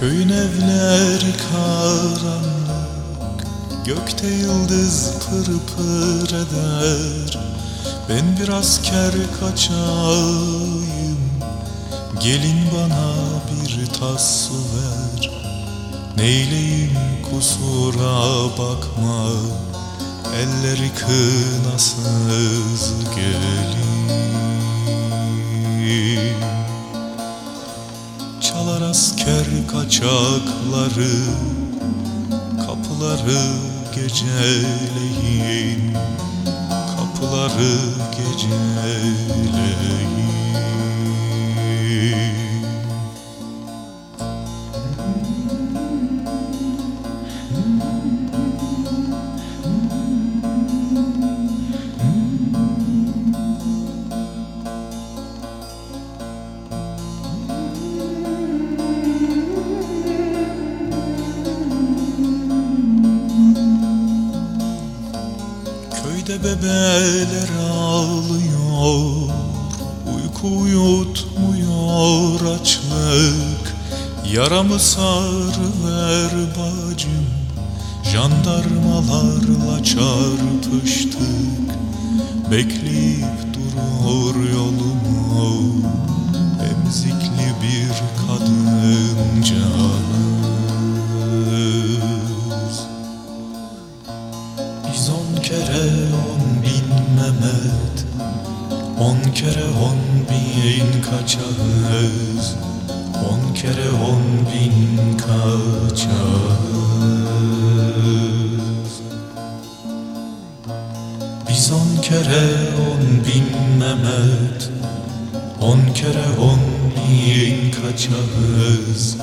Köyün evleri karanlık Gökte yıldız pır pır eder. Ben bir asker kaçayım Gelin bana bir tas su ver. Neyleyim kusura bakma Elleri kınasız Çalar asker kaçakları Kapıları geceleyin Kapıları geceleyin Köyde bebeler ağlıyor. Uyku uyutmuyor açlık. Yaramı sarı ver bacım. Jandarmalarla çarpıştık. Bekleyip durur yolumu Emzikli bir kadıncağız kere on bin kaçağız. On kere on bin kaçağız. Biz on kere on bin Mehmet. On kere on bin kaçağız